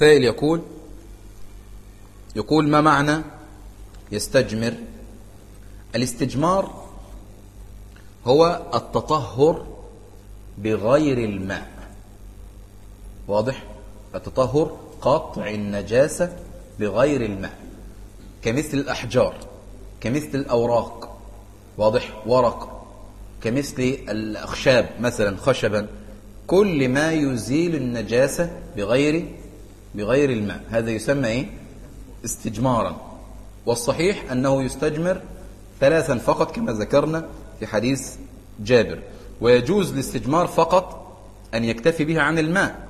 سائل يقول يقول ما معنى يستجمر؟ الاستجمار هو التطهر بغير الماء. واضح؟ التطهر قطع النجاسة بغير الماء كمثل الأحجار كمثل الأوراق. واضح؟ ورق كمثل الأخشاب مثلا خشبا. كل ما يزيل النجاسة بغير بغير الماء. هذا يسمى إيه؟ استجمارا. والصحيح أنه يستجمر ثلاثا فقط كما ذكرنا في حديث جابر. ويجوز الاستجمار فقط أن يكتفي به عن الماء.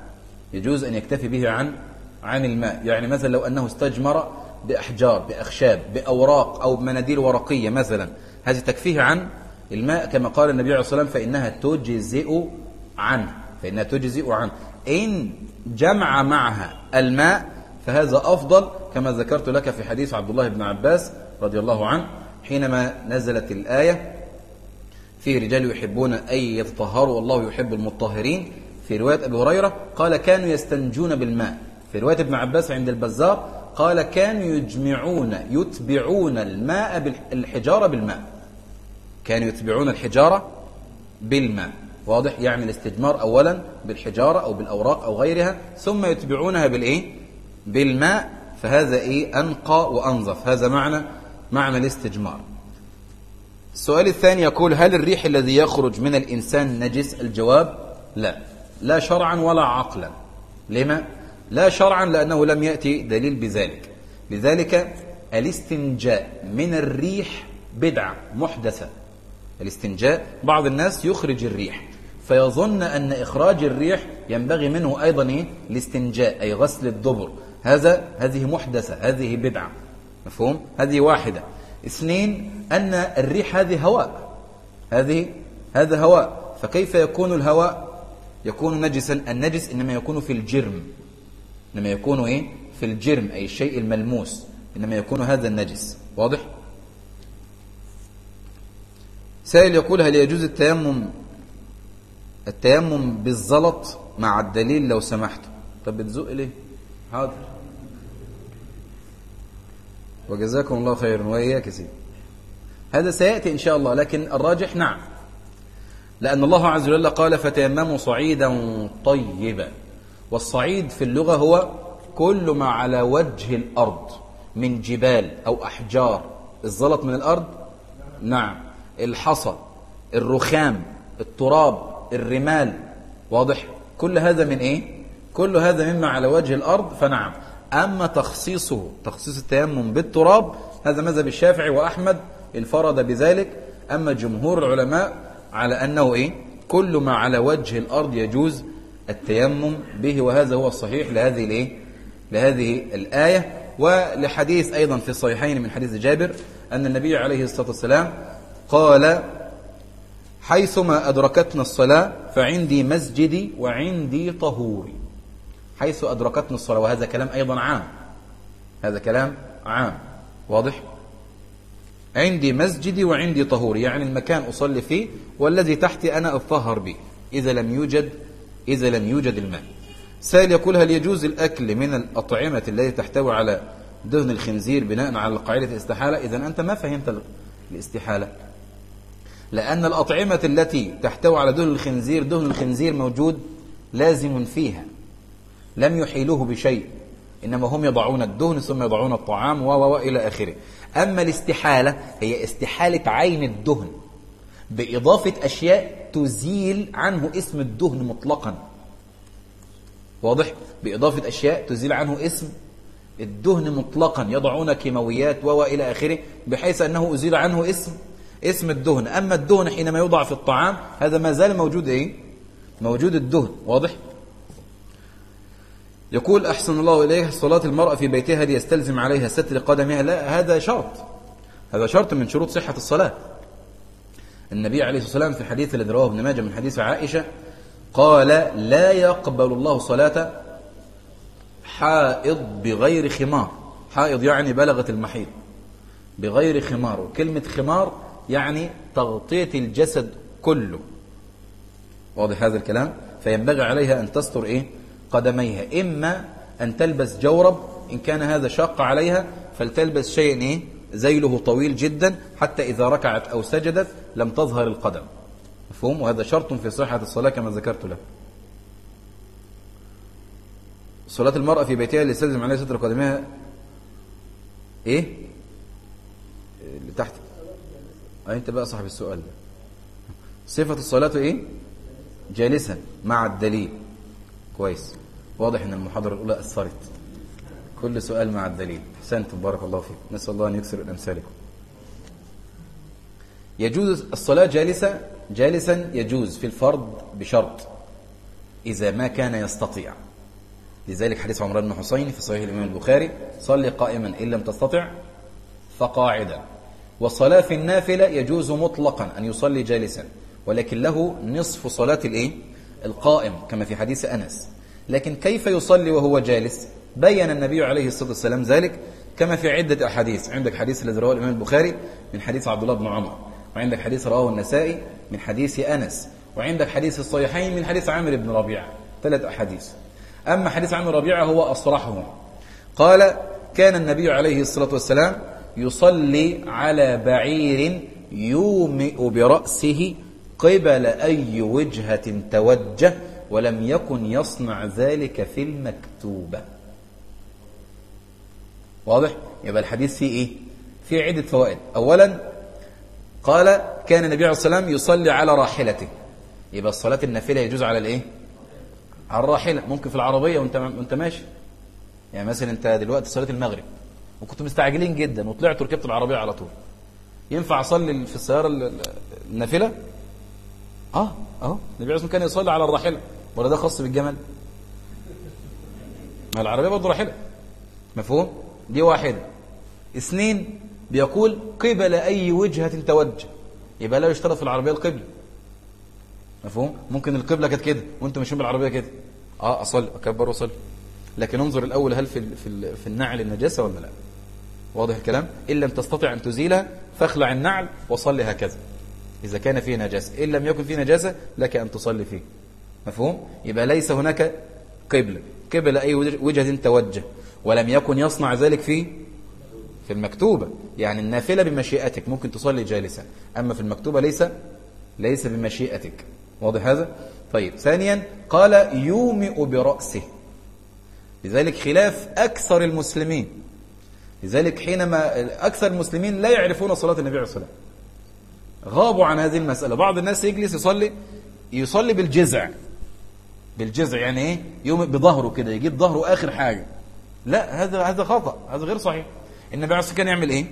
يجوز أن يكتفي به عن عن الماء. يعني مثلا لو أنه استجمر بأحجار بأخشاب بأوراق أو بمناديل ورقية مثلا هذه تكفيه عن الماء. كما قال النبي عليه الصلاة والسلام فإنها تجزئ عنه فإنها تجزئ عنه. إن جمع معها الماء فهذا أفضل كما ذكرت لك في حديث عبد الله بن عباس رضي الله عنه حينما نزلت الآية في رجال يحبون أن يتطهروا والله يحب المطهرين في رواية أبي هريرة قال كانوا يستنجون بالماء في رواية ابن عباس عند البزار قال كانوا يجمعون يتبعون الماء بالحجارة بالماء كانوا يتبعون الحجارة بالماء واضح يعني الاستجمار أولا بالحجارة أو بالأوراق أو غيرها ثم يتبعونها بالإيه؟ بالماء فهذا إيه؟ أنقى وأنظف. هذا معنى معنى الاستجمار. السؤال الثاني يقول هل الريح الذي يخرج من الإنسان نجس؟ الجواب لا. لا شرعا ولا عقلا. لما؟ لا شرعا لأنه لم يأتي دليل بذلك. لذلك الاستنجاء من الريح بدعة محدثة. الاستنجاء بعض الناس يخرج الريح. فيظن أن إخراج الريح ينبغي منه أيضا إيه؟ الاستنجاء أي غسل الدبر. هذا هذه محدثة هذه بدعة. مفهوم؟ هذه واحدة. اثنين أن الريح هذه هواء. هذه هذا هواء. فكيف يكون الهواء؟ يكون نجسا. النجس إنما يكون في الجرم. إنما يكون إيه؟ في الجرم أي الشيء الملموس. إنما يكون هذا النجس. واضح؟ سائل يقول هل يجوز التيمم التيمم بالزلط مع الدليل لو سمحت. طب بتزق ليه؟ حاضر. وجزاكم الله خيرا وإياك يا سيدي. هذا سيأتي إن شاء الله لكن الراجح نعم. لأن الله عز وجل قال فتيمموا صعيدا طيبا. والصعيد في اللغة هو كل ما على وجه الأرض من جبال أو أحجار. الزلط من الأرض؟ نعم. الحصى الرخام التراب الرمال. واضح؟ كل هذا من إيه؟ كل هذا مما على وجه الأرض فنعم. أما تخصيصه تخصيص التيمم بالتراب هذا مذهب الشافعي وأحمد الفرد بذلك. أما جمهور العلماء على أنه إيه؟ كل ما على وجه الأرض يجوز التيمم به وهذا هو الصحيح لهذه الإيه؟ لهذه الآية. ولحديث أيضا في الصحيحين من حديث جابر أن النبي عليه الصلاة والسلام قال حيثما أدركتنا الصلاة فعندي مسجدي وعندي طهوري. حيث أدركتنا الصلاة وهذا كلام أيضا عام. هذا كلام عام. واضح؟ عندي مسجدي وعندي طهوري يعني المكان أصلي فيه والذي تحتي أنا أطهر به. إذا لم يوجد إذا لم يوجد الماء. سائل يقول هل يجوز الأكل من الأطعمة التي تحتوي على دهن الخنزير بناء على قاعدة الاستحالة؟ إذا أنت ما فهمت الاستحالة. لأن الأطعمة التي تحتوي على دهن الخنزير دهن الخنزير موجود لازم فيها. لم يحيلوه بشيء إنما هم يضعون الدهن ثم يضعون الطعام و إلى آخره. أما الاستحالة هي استحالة عين الدهن. بإضافة أشياء تزيل عنه اسم الدهن مطلقا. واضح؟ بإضافة أشياء تزيل عنه اسم الدهن مطلقا. يضعون كيماويات و إلى آخره بحيث أنه أزيل عنه اسم اسم الدهن. أما الدهن حينما يوضع في الطعام هذا ما زال موجود إيه؟ موجود الدهن واضح؟ يقول أحسن الله إليه صلاة المرأة في بيتها ليستلزم عليها ستر قدمها. لا هذا شرط. هذا شرط من شروط صحة الصلاة. النبي عليه الصلاة والسلام في الحديث الذي رواه ابن ماجه من حديث عائشة قال لا يقبل الله صلاة حائض بغير خمار. حائض يعني بلغت المحيض بغير خمار. وكلمة خمار يعني تغطية الجسد كله. واضح هذا الكلام؟ فينبغي عليها أن تستر إيه؟ قدميها. إما أن تلبس جورب إن كان هذا شاق عليها فلتلبس شيء إيه؟ زيله طويل جدا حتى إذا ركعت أو سجدت لم تظهر القدم. مفهوم؟ وهذا شرط في صحة الصلاة كما ذكرت له صلاة المرأة في بيتها اللي يستلزم عليها ستر قدمها إيه؟ اللي تحت أنت بقى صاحب السؤال ده. صفة الصلاة إيه؟ جالسا مع الدليل. كويس. واضح إن المحاضرة الأولى اثرت كل سؤال مع الدليل. أحسنتم. بارك الله فيك نسأل الله أن يكسر الامثالكم يجوز الصلاة جالسة؟ جالسا يجوز في الفرض بشرط. إذا ما كان يستطيع. لذلك حديث عمران بن حسين في صحيح الإمام البخاري صلي قائما إن لم تستطع فقاعدا. والصلاة في النافلة يجوز مطلقا أن يصلي جالسا ولكن له نصف صلاة الإيه؟ القائم كما في حديث أنس. لكن كيف يصلي وهو جالس؟ بين النبي عليه الصلاة والسلام ذلك كما في عدة أحاديث. عندك حديث الذي رواه الإمام البخاري من حديث عبد الله بن عمر وعندك حديث رواه النسائي من حديث أنس وعندك حديث الصحيحين من حديث عامر بن ربيعة. ثلاث أحاديث. أما حديث عامر ربيعة هو أصرحهم. قال كان النبي عليه الصلاة والسلام يصلي على بعير يومئ برأسه قبل أي وجهة توجه ولم يكن يصنع ذلك في المكتوبة واضح؟ يبقى الحديث فيه إيه؟ فيه عدة فوائد أولا قال كان النبي عليه الصلاة والسلام يصلي على راحلته يبقى الصلاة النافلة يجوز على الإيه؟ على الراحلة ممكن في العربية وانت, وأنت ماشي يعني مثلا أنت دلوقتي صلاة المغرب وكنتوا مستعجلين جدا وطلعت وركبت العربية على طول. ينفع أصلي في السيارة النافلة؟ آه آه النبي عليه كان يصلي على الراحلة. ولا ده خاص بالجمل؟ ما العربية برضه راحلة. مفهوم؟ دي واحدة. اثنين بيقول قبل أي وجهة توجه. يبقى لا يشترط في العربية القبلة. مفهوم؟ ممكن القبلة كانت كده وأنتم ماشيين بالعربية كده. آه أصلي أكبر وأصلي. لكن انظر الأول هل في في في النعل النجاسة ولا لا؟ واضح الكلام؟ إن لم تستطع أن تزيلها فاخلع النعل وصلي هكذا. إذا كان فيه نجاسة. إن لم يكن فيه نجاسة لك أن تصلي فيه. مفهوم؟ يبقى ليس هناك قبلة قبل أي وجهة توجه. ولم يكن يصنع ذلك في في المكتوبة. يعني النافلة بمشيئتك. ممكن تصلي جالسا. أما في المكتوبة ليس ليس بمشيئتك. واضح هذا؟ طيب. ثانيا قال يومئ برأسه. لذلك خلاف أكثر المسلمين. لذلك حينما أكثر المسلمين لا يعرفون صلاة النبي عليه الصلاة غابوا عن هذه المسألة. بعض الناس يجلس يصلي يصلي بالجزع. بالجزع يعني إيه؟ يوم بظهره كده يجيب ظهره آخر حاجة. لا هذا هذا خطأ هذا غير صحيح. النبي عليه الصلاة كان يعمل إيه؟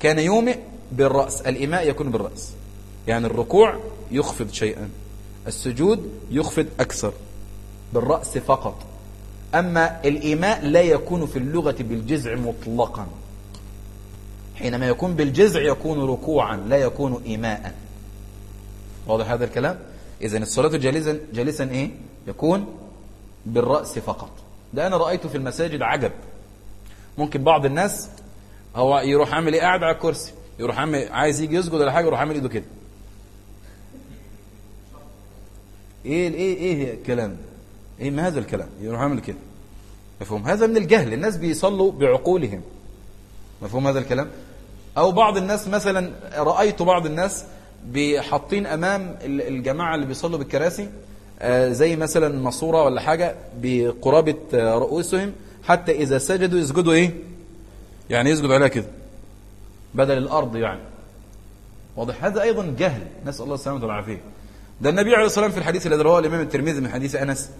كان يومئ بالرأس. الإيماء يكون بالرأس. يعني الركوع يخفض شيئا السجود يخفض أكثر بالرأس فقط. أما الإيماء لا يكون في اللغة بالجزع مطلقا. حينما يكون بالجزع يكون ركوعا لا يكون إيماء واضح هذا الكلام؟ إذا الصلاة جالسا, جالسا إيه؟ يكون بالرأس فقط. ده أنا رأيته في المساجد عجب. ممكن بعض الناس هو يروح عامل إيه؟ قاعد على الكرسي. يروح عامل عايز يجي يسجد ولا حاجة يروح عامل إيده كده. إيه إيه إيه الكلام إيه ما هذا الكلام؟ يروح عامل كده. مفهوم؟ هذا من الجهل. الناس بيصلوا بعقولهم. مفهوم هذا الكلام؟ أو بعض الناس مثلا رأيت بعض الناس بحاطين أمام الجماعة اللي بيصلوا بالكراسي زي مثلا ماسوره ولا حاجة بقرابة رؤوسهم حتى إذا سجدوا يسجدوا إيه؟ يعني يسجد عليها كده. بدل الأرض يعني. واضح؟ هذا أيضا جهل. نسأل الله السلامة والعافية. ده النبي عليه الصلاة والسلام في الحديث الذي رواه الإمام الترمذي من حديث أنس.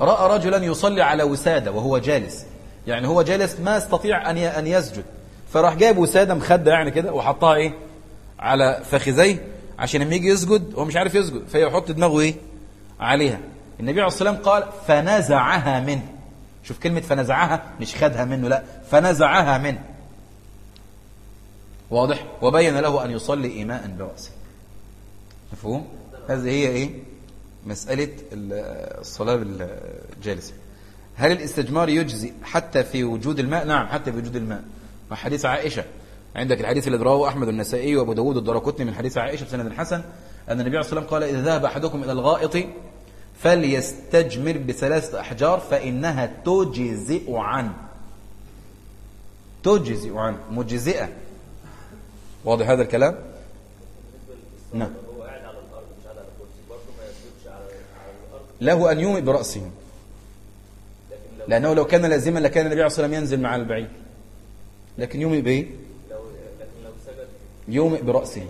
رأى رجلا يصلي على وسادة وهو جالس. يعني هو جالس ما استطيع أن أن يسجد. فراح جايب وسادة مخدة يعني كده وحطها إيه؟ على فخذيه عشان لما يجي يسجد هو مش عارف يسجد فيحط دماغه إيه؟ عليها. النبي عليه الصلاه والسلام قال فنزعها منه. شوف كلمة فنزعها مش خدها منه لا. فنزعها منه. واضح؟ وبين له أن يصلي إيماء برأسه. مفهوم؟ هذه هي إيه؟ مسألة الصلاة بالجالسة هل الاستجمار يجزي حتى في وجود الماء؟ نعم حتى في وجود الماء. مع حديث عائشة. عندك الحديث الذي رواه أحمد النسائي وأبو داود الدرقطني من حديث عائشة بسند حسن أن النبي عليه الصلاة والسلام قال إذا ذهب أحدكم إلى الغائط فليستجمر بثلاثة أحجار فإنها تجزئ عنه تجزئ عنه مجزئة. واضح هذا الكلام؟ نعم. له أن يومئ برأسه لأنه لو كان لازما لكان النبي عليه الصلاة والسلام ينزل مع البعيد لكن يومئ بإيه؟ يومئ برأسه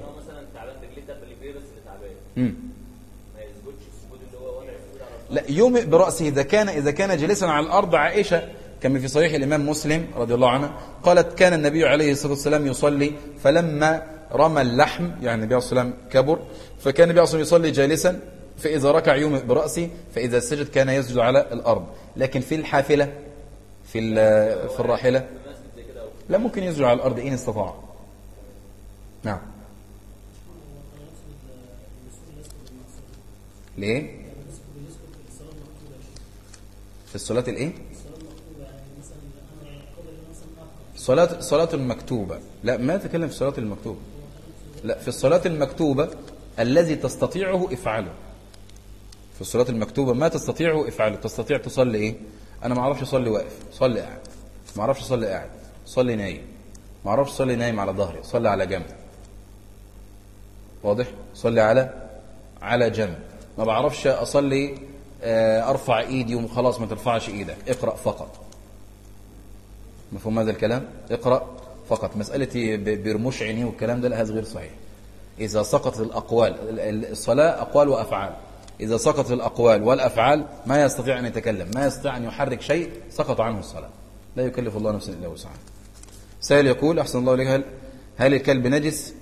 لا يومئ برأسه. إذا كان إذا كان جالسا على الأرض عائشة كما في صحيح الإمام مسلم رضي الله عنه قالت كان النبي عليه الصلاة والسلام يصلي فلما رمى اللحم يعني النبي عليه الصلاة والسلام كبر فكان النبي عليه الصلاة والسلام يصلي جالسا فإذا ركع يومئ برأسه فإذا سجد كان يسجد على الأرض. لكن في الحافلة في في الراحلة لا ممكن يسجد على الأرض إن استطاع. نعم. ليه؟ في الصلاة الإيه؟ صلاة صلاة المكتوبة. لا ما تكلم في الصلاة المكتوبة. لا في الصلاة المكتوبة الذي تستطيعه افعله. في الصلاة المكتوبة ما تستطيعه افعله تستطيع تصلي إيه؟ أنا ما أعرفش أصلي واقف صلي قاعد. ما أعرفش أصلي قاعد صلي نايم. ما أعرفش أصلي نايم على ظهري صلي على جنب. واضح؟ صلي على على جنب. ما بعرفش أصلي آه، أرفع إيدي وخلاص ما ترفعش إيدك. اقرأ فقط. مفهوم هذا الكلام؟ اقرأ فقط. مساله ب- برموش عينيه والكلام ده لا هذا غير صحيح. إذا سقطت الأقوال ال- ال- الصلاة إذا سقطت الأقوال والأفعال ما يستطيع أن يتكلم ما يستطيع أن يحرك شيء سقط عنه الصلاة. لا يكلف الله نفسا إلا وسعها. سائل يقول أحسن الله إليك هل هل الكلب نجس؟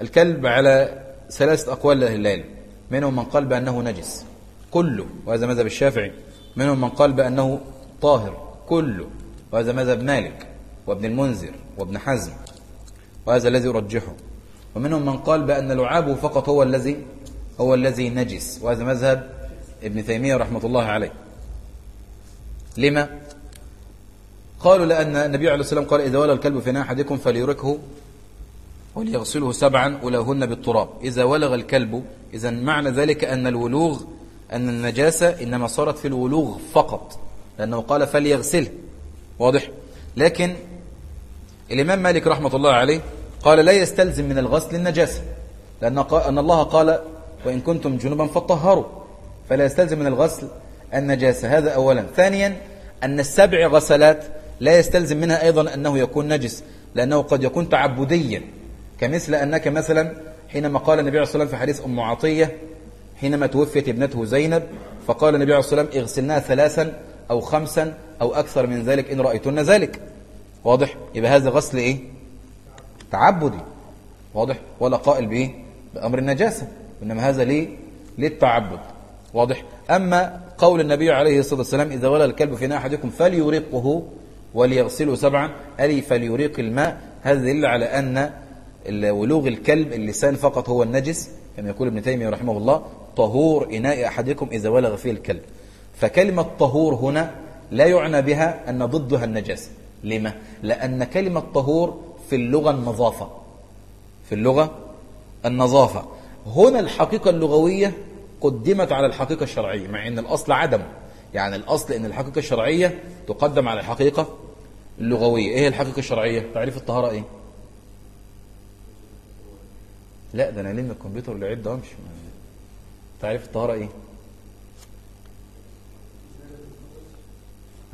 الكلب على ثلاثة أقوال لأهل العلم منهم من قال بأنه نجس كله وهذا مذهب الشافعي. منهم من قال بأنه طاهر كله وهذا مذهب مالك وابن المنذر وابن حزم وهذا الذي أرجحه. ومنهم من قال بأن لعابه فقط هو الذي هو الذي نجس وهذا مذهب ابن تيمية رحمة الله عليه. لما؟ قالوا لأن النبي عليه والسلام قال إذا ولى الكلب في أحدكم فليركه وليغسله سبعا أولاهن بالتراب. إذا ولغ الكلب إذا معنى ذلك أن الولوغ أن النجاسة إنما صارت في الولوغ فقط لأنه قال فليغسله. واضح؟ لكن الإمام مالك رحمة الله عليه قال لا يستلزم من الغسل النجاسة لأن أن الله قال وإن كنتم جنوبا فطهروا فلا يستلزم من الغسل النجاسة. هذا أولا. ثانيا أن السبع غسلات لا يستلزم منها أيضا أنه يكون نجس لأنه قد يكون تعبديا. كمثل أنك مثلا حينما قال النبي عليه الصلاة والسلام في حديث أم عطية حينما توفيت ابنته زينب فقال النبي عليه الصلاة والسلام اغسلناها ثلاثا أو خمسا أو أكثر من ذلك إن رأيتن ذلك. واضح؟ يبقى هذا غسل إيه؟ تعبدي. واضح؟ ولا قائل بإيه؟ بأمر النجاسة. إنما هذا ليه للتعبد. واضح؟ أما قول النبي عليه الصلاة والسلام إذا ولى الكلب في أحدكم فليرقه وليغسله سبعا. ألي فليريق الماء. هذا دليل على أن ولوغ الكلب اللسان فقط هو النجس كما يقول ابن تيمية رحمه الله طهور إناء أحدكم إذا ولغ فيه الكلب. فكلمة طهور هنا لا يعنى بها أن ضدها النجاسة لما؟ لأن كلمة طهور في اللغة النظافة. في اللغة النظافة. هنا الحقيقة اللغوية قدمت على الحقيقة الشرعية مع أن الأصل عدم يعني الأصل أن الحقيقة الشرعية تقدم على الحقيقة اللغوية إيه الحقيقة الشرعية؟ تعريف الطهارة إيه؟ لا ده أنا لم الكمبيوتر اللي عد تعريف الطهارة إيه؟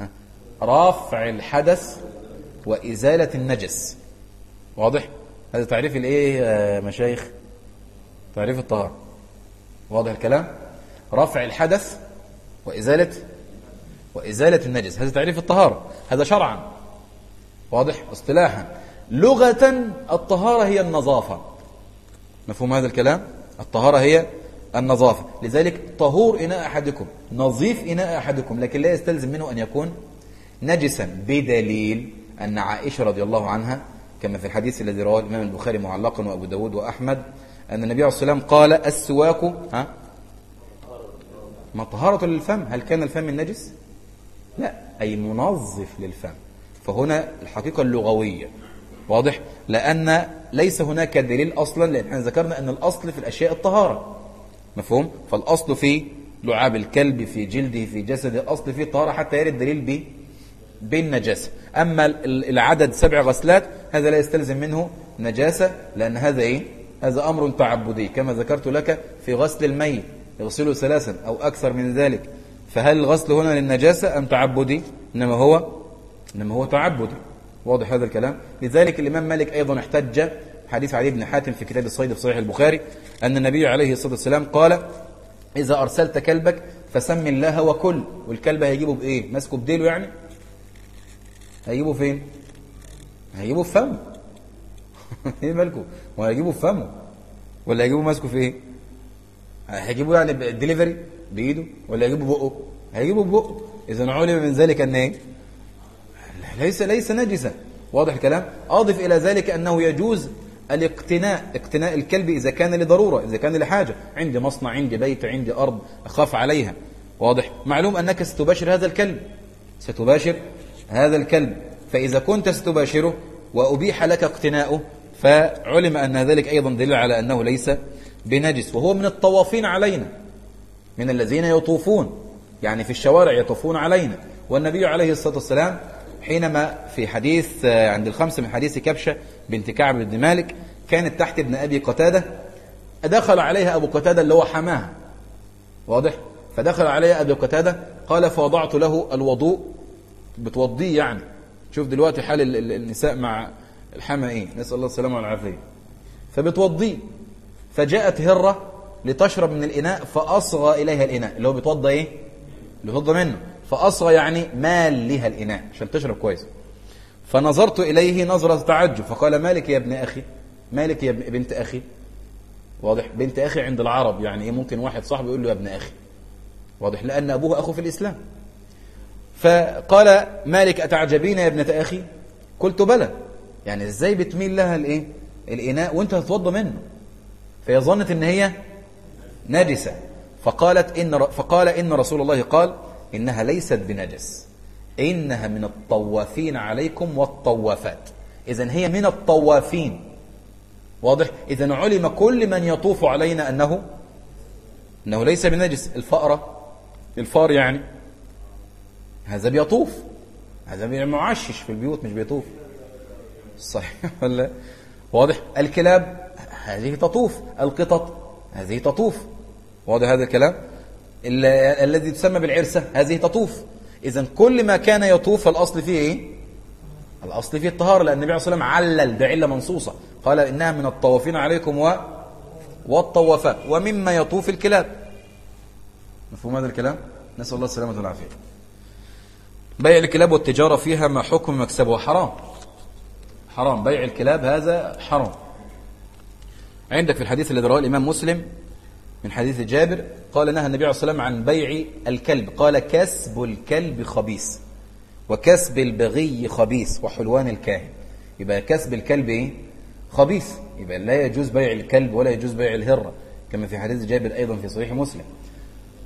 ها؟ رفع الحدث وإزالة النجس واضح؟ هذا تعريف الإيه يا مشايخ تعريف الطهارة. واضح الكلام؟ رفع الحدث وإزالة وإزالة النجس هذا تعريف الطهارة. هذا شرعا. واضح؟ اصطلاحا لغة الطهارة هي النظافة. مفهوم هذا الكلام؟ الطهارة هي النظافة. لذلك طهور إناء أحدكم نظيف إناء أحدكم لكن لا يستلزم منه أن يكون نجسا بدليل أن عائشة رضي الله عنها كما في الحديث الذي رواه الإمام البخاري معلقا وأبو داود وأحمد أن النبي عليه الصلاة والسلام قال السواك ها؟ مطهرة للفم. هل كان الفم النجس؟ لا أي منظف للفم. فهنا الحقيقة اللغوية. واضح؟ لأن ليس هناك دليل أصلا لأن إحنا ذكرنا أن الأصل في الأشياء الطهارة. مفهوم؟ فالأصل في لعاب الكلب في جلده في جسده أصل فيه طهارة حتى يرد دليل ب بالنجاسة. أما ال- العدد سبع غسلات هذا لا يستلزم منه نجاسة لأن هذا إيه؟ هذا أمر تعبدي كما ذكرت لك في غسل الميت يغسله ثلاثا أو أكثر من ذلك. فهل الغسل هنا للنجاسة أم تعبدي؟ إنما هو إنما هو تعبدي. واضح هذا الكلام؟ لذلك الإمام مالك أيضا احتج حديث علي بن حاتم في كتاب الصيد في صحيح البخاري أن النبي عليه الصلاة والسلام قال إذا أرسلت كلبك فسم الله وكل. والكلب هيجيبه بإيه؟ ماسكه بديله يعني؟ هيجيبه فين؟ هيجيبه فمه. إيه مالكم وهيجيبه في فمه. ولا هيجيبه ماسكه في إيه؟ هيجيبه يعني بالدليفري بإيده. ولا هيجيبه بقه. هيجيبه بقه. إذا علم من ذلك أن إيه؟ ليس ليس نجسا. واضح الكلام؟ أضف إلى ذلك أنه يجوز الاقتناء اقتناء الكلب إذا كان لضرورة إذا كان لحاجة. عندي مصنع عندي بيت عندي أرض أخاف عليها. واضح؟ معلوم أنك ستباشر هذا الكلب. ستباشر هذا الكلب. فإذا كنت ستباشره وأبيح لك اقتناؤه فعلم أن ذلك أيضا دليل على أنه ليس بنجس. وهو من الطوافين علينا من الذين يطوفون يعني في الشوارع يطوفون علينا. والنبي عليه الصلاة والسلام حينما في حديث آه، عند الخمسة من حديث كبشة بنت كعب بن مالك كانت تحت ابن أبي قتادة دخل عليها أبو قتادة اللي هو حماها. واضح؟ فدخل عليها أبو قتادة قال فوضعت له الوضوء. بتوضيه يعني. شوف دلوقتي حال ال- ال- النساء مع الحما إيه؟ نسأل الله السلامة والعافية. فبتوضيه فجاءت هرة لتشرب من الإناء فأصغى إليها الإناء. اللي هو بيتوضى إيه؟ اللي منه. فأصغى يعني مال لها الإناء عشان تشرب كويس. فنظرت إليه نظرة تعجب فقال مالك يا ابن أخي؟ مالك يا ابن- بنت أخي؟ واضح. بنت أخي عند العرب. يعني إيه؟ ممكن واحد صاحبه يقول له يا ابن أخي. واضح. لأن أبوه أخو في الإسلام. فقال مالك أتعجبين يا ابنة أخي؟ قلت بلى. يعني إزاي بتميل لها الإيه؟ الإناء وانت هتتوضى منه. فهي ظنت إن هي نجسة. فقالت إن فقال إن رسول الله قال إنها ليست بنجس. إنها من الطوافين عليكم والطوافات. إذا هي من الطوافين. واضح؟ إذا علم كل من يطوف علينا أنه أنه ليس بنجس. الفأرة الفار يعني هذا بيطوف. هذا بي- معشش في البيوت مش بيطوف. صحيح ولا واضح؟ الكلاب هذه تطوف. القطط هذه تطوف. واضح هذا الكلام؟ ال- الذي تسمى بالعرسة هذه تطوف. إذا كل ما كان يطوف فالأصل فيه إيه؟ الأصل فيه الطهارة لأن النبي عليه الصلاة والسلام علل ده علة منصوصة. قال إنها من الطوافين عليكم و والطوافات. ومما يطوف الكلاب. مفهوم هذا الكلام؟ نسأل الله السلامة والعافية. بيع الكلاب والتجارة فيها ما حكم مكسبه حرام. حرام. بيع الكلاب هذا حرام. عندك في الحديث الذي رواه الإمام مسلم من حديث جابر قال نهى النبي عليه الصلاة والسلام عن بيع الكلب. قال كسب الكلب خبيث وكسب البغي خبيث وحلوان الكاهن. يبقى كسب الكلب إيه؟ خبيث. يبقى لا يجوز بيع الكلب ولا يجوز بيع الهرة كما في حديث جابر أيضا في صحيح مسلم.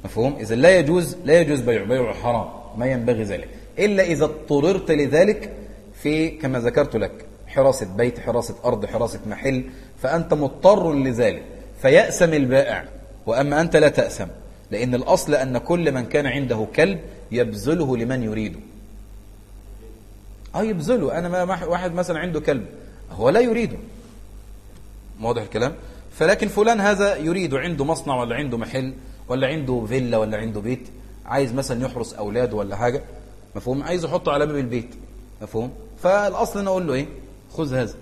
مفهوم؟ إذا لا يجوز لا يجوز بيع. بيع حرام ما ينبغي ذلك. إلا إذا اضطررت لذلك في كما ذكرت لك حراسة بيت حراسة أرض حراسة محل فأنت مضطر لذلك. فيأسم البائع وأما أنت لا تأسم لأن الأصل أن كل من كان عنده كلب يبذله لمن يريده. آه يبذله. أنا ما واحد مثلا عنده كلب هو لا يريده. واضح الكلام؟ فلكن فلان هذا يريد عنده مصنع ولا عنده محل ولا عنده فيلا ولا عنده بيت عايز مثلا يحرس أولاده ولا حاجة مفهوم؟ عايز يحطه على باب البيت مفهوم؟ فالأصل أنا أقول له إيه؟ خذ هذا.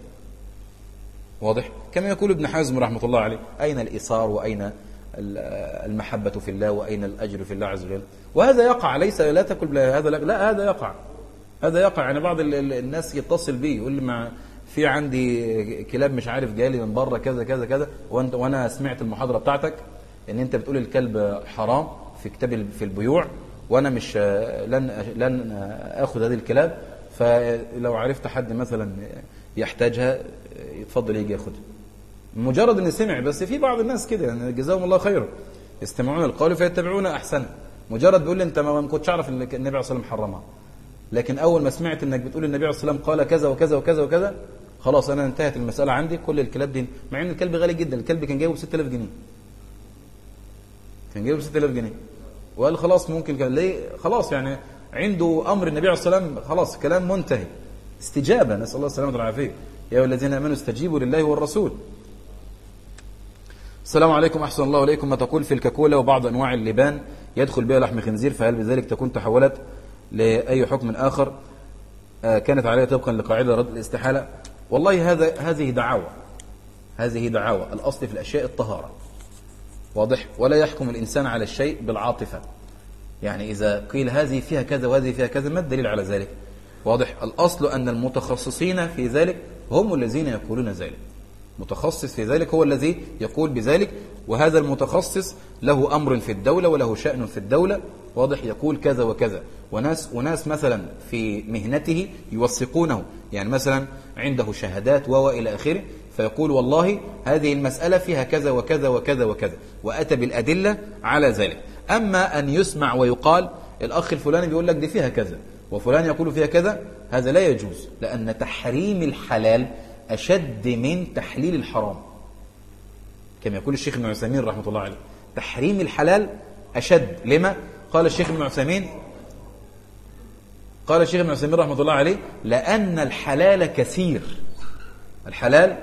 واضح؟ كما يقول ابن حزم رحمة الله عليه أين الإيثار وأين المحبة في الله وأين الأجر في الله عز وجل؟ وهذا يقع ليس لا تقل هذا لا, لا هذا يقع. هذا يقع. يعني بعض الناس يتصل بي يقول لي مع في عندي كلاب مش عارف جالي من بره كذا كذا كذا وانت وأنا سمعت المحاضرة بتاعتك إن أنت بتقول الكلب حرام في كتاب في البيوع وأنا مش لن لن أخذ هذه الكلاب. فلو عرفت حد مثلا يحتاجها يتفضل يجي ياخدها. مجرد ان سمع بس في بعض الناس كده يعني جزاهم الله خيرا يستمعون القول فيتبعون أحسنه. مجرد بيقول لي أنت ما كنتش أعرف إن النبي عليه الصلاه والسلام حرمها. لكن أول ما سمعت إنك بتقول النبي عليه الصلاه والسلام قال كذا وكذا وكذا وكذا خلاص أنا انتهت المسألة عندي كل الكلاب دي. مع إن الكلب غالي جدا الكلب كان جايبه ب 6000 جنيه. كان جايبه ب 6000 جنيه. وقال خلاص ممكن كان ليه؟ خلاص يعني عنده أمر النبي عليه الصلاه والسلام خلاص كلام منتهي. استجابة نسأل الله السلامة والعافية. يا أيها الذين آمنوا استجيبوا لله والرسول. السلام عليكم أحسن الله إليكم. ما تقول في الكاكولا وبعض أنواع اللبان؟ يدخل بها لحم خنزير فهل بذلك تكون تحولت لأي حكم آخر؟ آه، كانت عليها طبقا لقاعدة رد الاستحالة. والله هذا هذه دعاوى. هذه دعاوى. الأصل في الأشياء الطهارة. واضح؟ ولا يحكم الإنسان على الشيء بالعاطفة. يعني إذا قيل هذه فيها كذا وهذه فيها كذا ما الدليل على ذلك؟ واضح؟ الأصل أن المتخصصين في ذلك هم الذين يقولون ذلك. متخصص في ذلك هو الذي يقول بذلك وهذا المتخصص له أمر في الدولة وله شأن في الدولة. واضح؟ يقول كذا وكذا. وناس وناس مثلا في مهنته يوثقونه. يعني مثلا عنده شهادات و إلى آخره فيقول والله هذه المسألة فيها كذا وكذا وكذا وكذا وأتى بالأدلة على ذلك. أما أن يسمع ويقال الأخ الفلاني بيقول لك دي فيها كذا. وفلان يقول فيها كذا هذا لا يجوز لأن تحريم الحلال أشد من تحليل الحرام. كما يقول الشيخ ابن عثيمين رحمة الله عليه تحريم الحلال أشد. لما؟ قال الشيخ ابن عثيمين قال الشيخ ابن عثيمين رحمة الله عليه لأن الحلال كثير. الحلال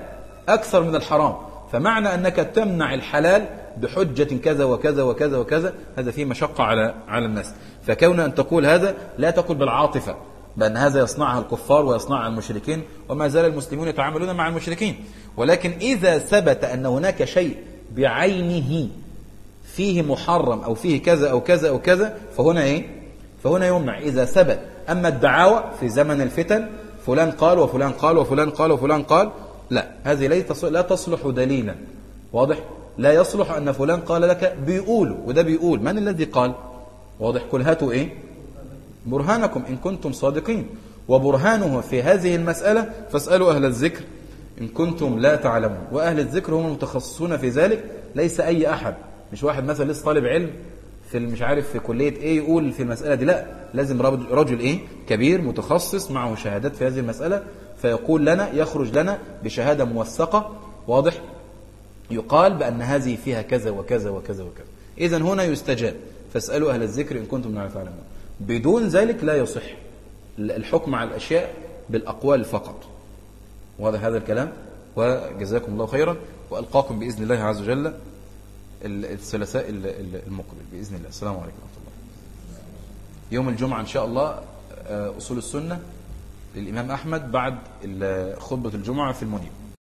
أكثر من الحرام. فمعنى أنك تمنع الحلال بحجة كذا وكذا وكذا وكذا هذا فيه مشقة على على الناس. فكون أن تقول هذا لا تقول بالعاطفة بأن هذا يصنعها الكفار ويصنعها المشركين وما زال المسلمون يتعاملون مع المشركين. ولكن إذا ثبت أن هناك شيء بعينه فيه محرم أو فيه كذا أو كذا أو كذا فهنا إيه؟ فهنا يمنع. إذا ثبت أما الدعاوى في زمن الفتن فلان قال وفلان قال وفلان قال وفلان قال لا هذه لا تصلح دليلا. واضح؟ لا يصلح أن فلان قال لك بيقول وده بيقول. من الذي قال؟ واضح. قل هاتوا إيه؟ برهانكم إن كنتم صادقين. وبرهانه في هذه المسألة فاسألوا أهل الذكر إن كنتم لا تعلمون. وأهل الذكر هم المتخصصون في ذلك ليس أي أحد. مش واحد مثلا لسه طالب علم في مش عارف في كلية إيه يقول في المسألة دي. لا لازم رجل إيه؟ كبير متخصص معه شهادات في هذه المسألة. فيقول لنا يخرج لنا بشهادة موثقة واضح؟ يقال بأن هذه فيها كذا وكذا وكذا وكذا. إذا هنا يستجاب. فاسألوا أهل الذكر إن كنتم لا تعلمون. بدون ذلك لا يصح الحكم على الأشياء بالأقوال فقط. وهذا هذا الكلام؟ وجزاكم الله خيرا. وألقاكم بإذن الله عز وجل الثلاثاء المقبل. بإذن الله. السلام عليكم ورحمة الله. يوم الجمعة إن شاء الله أصول السنة. للإمام أحمد بعد خطبة الجمعة في المنيب